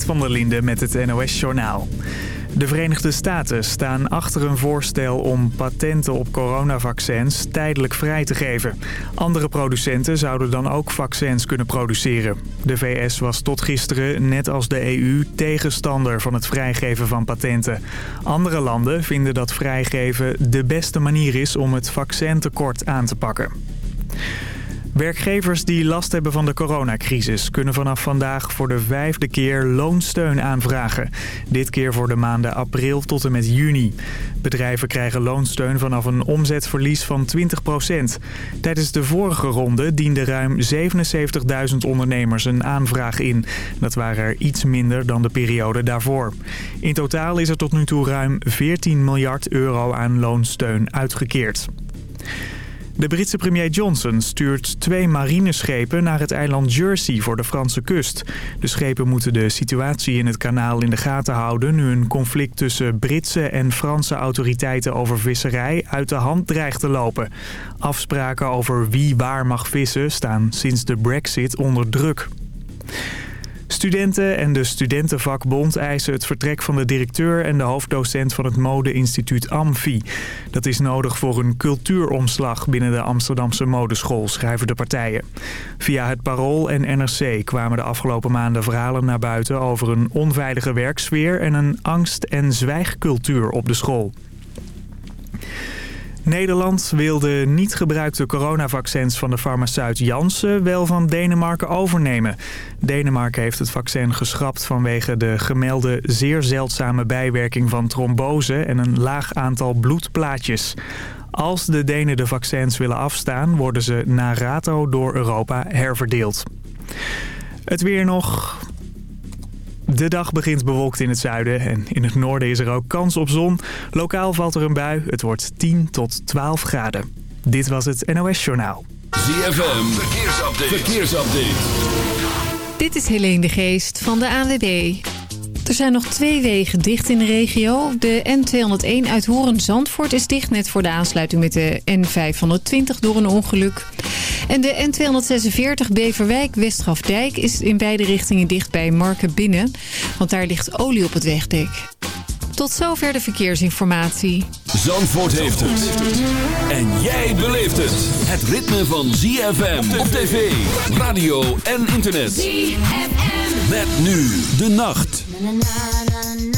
Van der Linde met het NOS-journaal. De Verenigde Staten staan achter een voorstel om patenten op coronavaccins tijdelijk vrij te geven. Andere producenten zouden dan ook vaccins kunnen produceren. De VS was tot gisteren, net als de EU, tegenstander van het vrijgeven van patenten. Andere landen vinden dat vrijgeven de beste manier is om het vaccintekort aan te pakken. Werkgevers die last hebben van de coronacrisis kunnen vanaf vandaag voor de vijfde keer loonsteun aanvragen. Dit keer voor de maanden april tot en met juni. Bedrijven krijgen loonsteun vanaf een omzetverlies van 20% Tijdens de vorige ronde dienden ruim 77.000 ondernemers een aanvraag in. Dat waren er iets minder dan de periode daarvoor. In totaal is er tot nu toe ruim 14 miljard euro aan loonsteun uitgekeerd. De Britse premier Johnson stuurt twee marineschepen naar het eiland Jersey voor de Franse kust. De schepen moeten de situatie in het kanaal in de gaten houden... nu een conflict tussen Britse en Franse autoriteiten over visserij uit de hand dreigt te lopen. Afspraken over wie waar mag vissen staan sinds de brexit onder druk. Studenten en de studentenvakbond eisen het vertrek van de directeur en de hoofddocent van het modeinstituut Amfi. Dat is nodig voor een cultuuromslag binnen de Amsterdamse modeschool, schrijven de partijen. Via het Parool en NRC kwamen de afgelopen maanden verhalen naar buiten over een onveilige werksfeer en een angst- en zwijgcultuur op de school. Nederland wil de niet gebruikte coronavaccins van de farmaceut Janssen wel van Denemarken overnemen. Denemarken heeft het vaccin geschrapt vanwege de gemelde zeer zeldzame bijwerking van trombose en een laag aantal bloedplaatjes. Als de Denen de vaccins willen afstaan, worden ze na rato door Europa herverdeeld. Het weer nog. De dag begint bewolkt in het zuiden en in het noorden is er ook kans op zon. Lokaal valt er een bui. Het wordt 10 tot 12 graden. Dit was het NOS Journaal. ZFM, verkeersupdate. verkeersupdate. Dit is Helene de Geest van de ANWB. Er zijn nog twee wegen dicht in de regio. De N201 uit Horen-Zandvoort is dicht net voor de aansluiting met de N520 door een ongeluk. En de N246 Beverwijk-Westgrafdijk is in beide richtingen dicht bij Marken Binnen. Want daar ligt olie op het wegdek. Tot zover de verkeersinformatie. Zandvoort heeft het. En jij beleeft het. Het ritme van ZFM op tv, radio en internet. ZFM. Met nu de nacht. na na na na.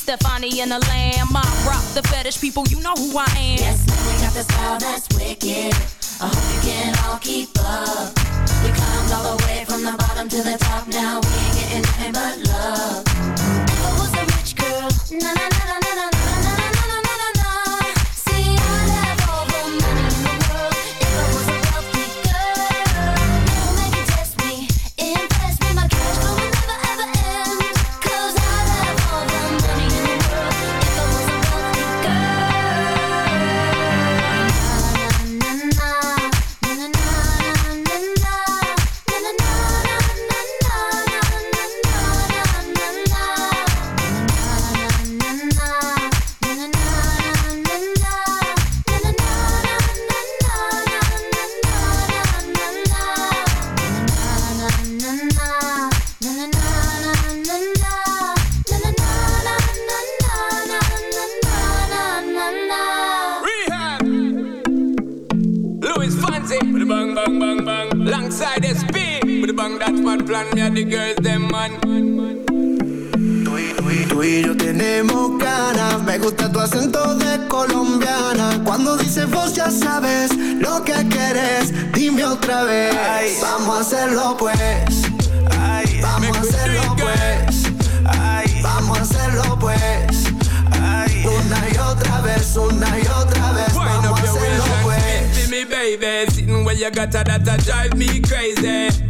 Stefani and the Lamb, I rock the fetish people, you know who I am. Yes, man, we got the style that's wicked. I hope you can all keep up. We climbed all the way from the bottom to the top. Now we ain't getting nothing but love. I was a rich girl, na na na na na na. acento de colombiana. Cuando dices vos ya sabes lo que quieres, dime otra vez. Ay. Vamos a hacerlo pues. Ay. Vamos a hacerlo pues. pues. Ay. Vamos a hacerlo pues. Una y otra vez, una y otra vez. Why Vamos a hacerlo pues. Me, baby, sitting where you got that, that drive me crazy.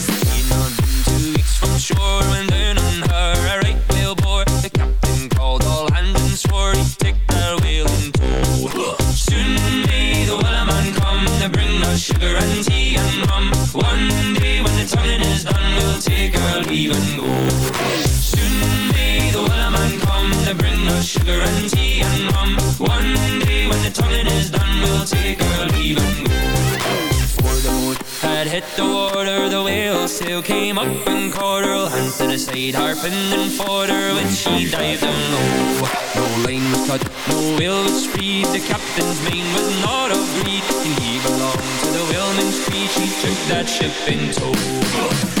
And go. Soon may the wellerman come to bring us sugar and tea and rum. One day when the tonguing is done, we'll take our leave and go. Before the boat had hit the water, the whale sail came up and caught her hand to the side, harping and fought her when she dived down low. No line was cut, no whale was freed. The captain's mane was not of greed, and he belonged to the whaleman's creed. She took that ship in tow.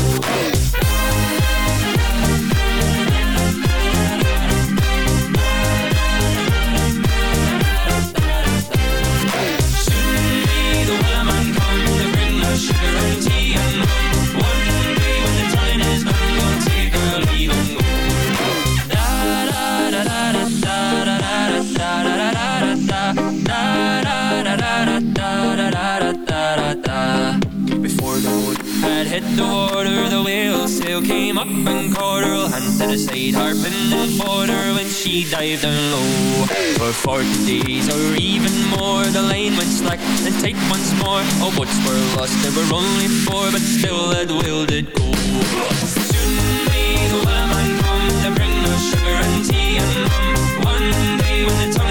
The water, the whale sail came up and caught her hand to the side, harping fought her when she dived down low. For forty days or even more, the line went slack and tight once more. All boats were lost, there were only four, but still that whale did go. Soon may the wellerman come to bring us sugar and tea and rum. One day when the tonguing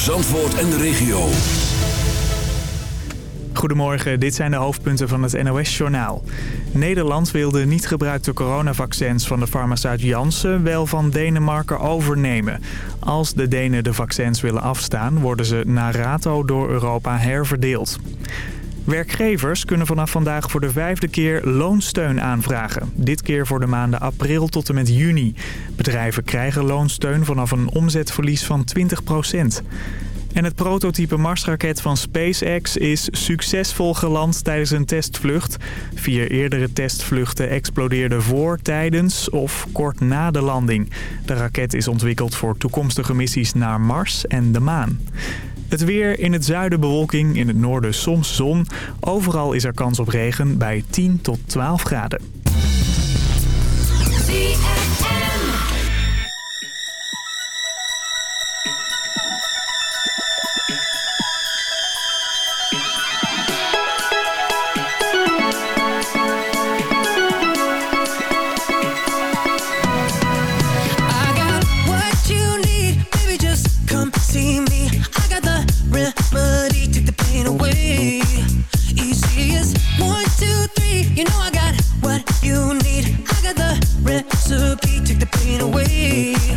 Voor Zandvoort en de regio. Goedemorgen, dit zijn de hoofdpunten van het NOS-journaal. Nederland wil de niet gebruikte coronavaccins van de farmaceut Janssen wel van Denemarken overnemen. Als de Denen de vaccins willen afstaan, worden ze na rato door Europa herverdeeld. Werkgevers kunnen vanaf vandaag voor de vijfde keer loonsteun aanvragen. Dit keer voor de maanden april tot en met juni. Bedrijven krijgen loonsteun vanaf een omzetverlies van 20% En het prototype Marsraket van SpaceX is succesvol geland tijdens een testvlucht. Vier eerdere testvluchten explodeerden voor, tijdens of kort na de landing. De raket is ontwikkeld voor toekomstige missies naar Mars en de maan. Het weer in het zuiden bewolking, in het noorden soms zon. Overal is er kans op regen bij 10 tot 12 graden. see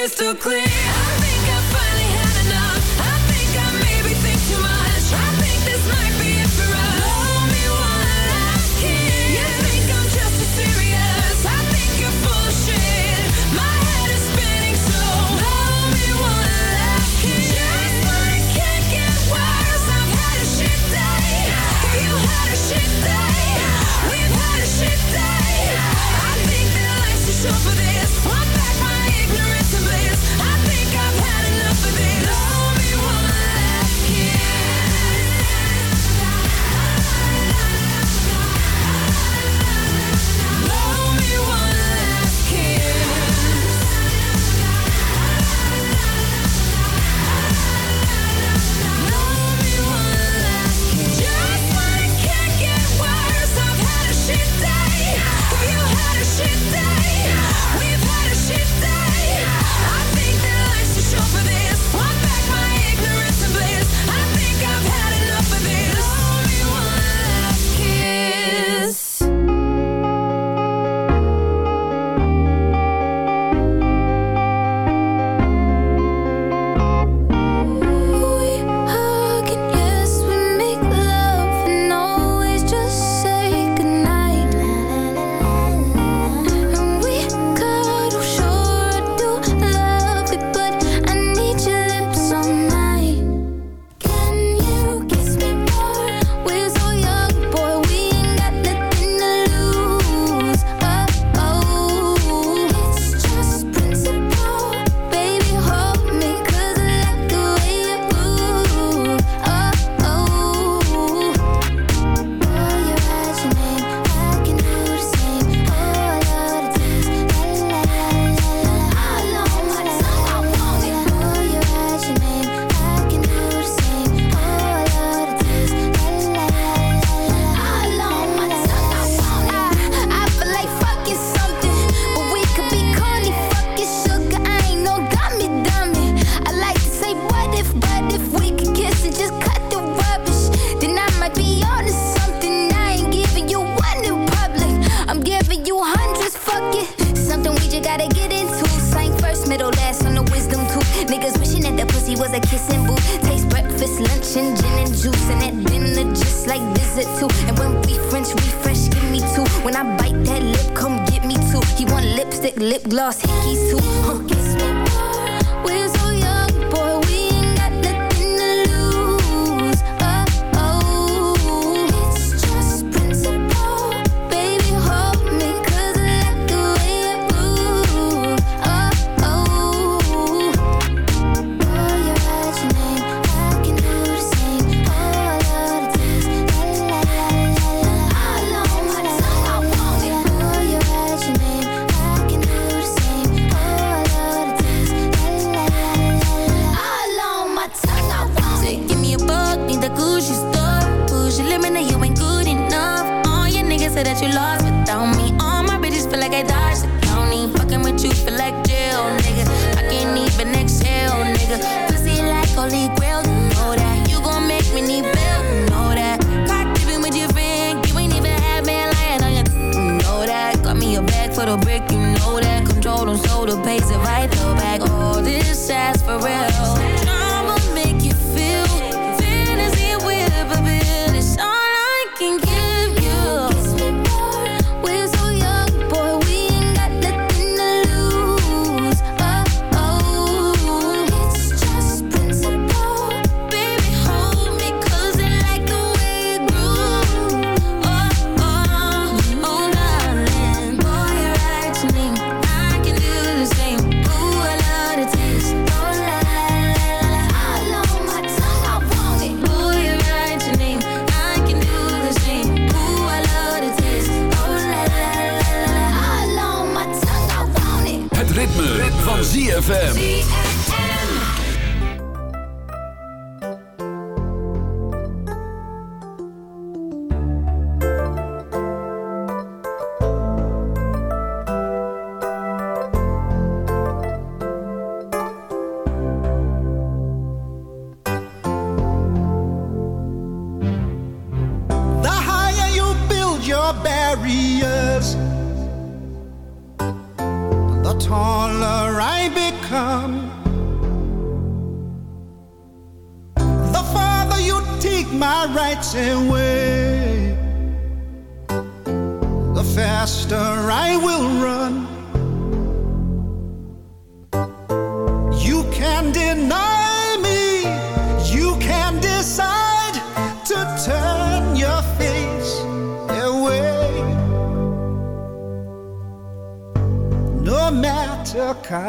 crystal clear.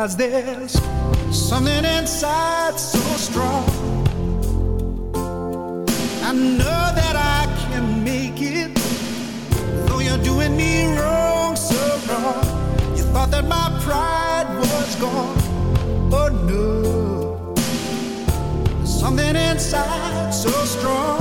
Cause there's something inside so strong. I know that I can make it. Though you're doing me wrong, so wrong. You thought that my pride was gone. But no. There's Something inside so strong.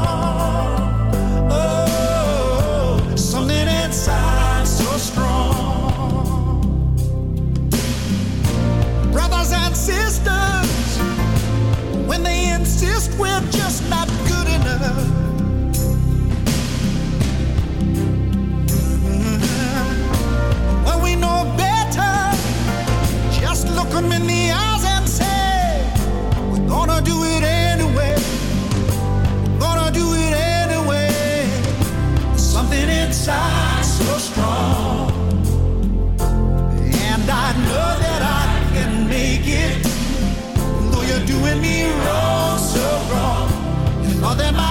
all that my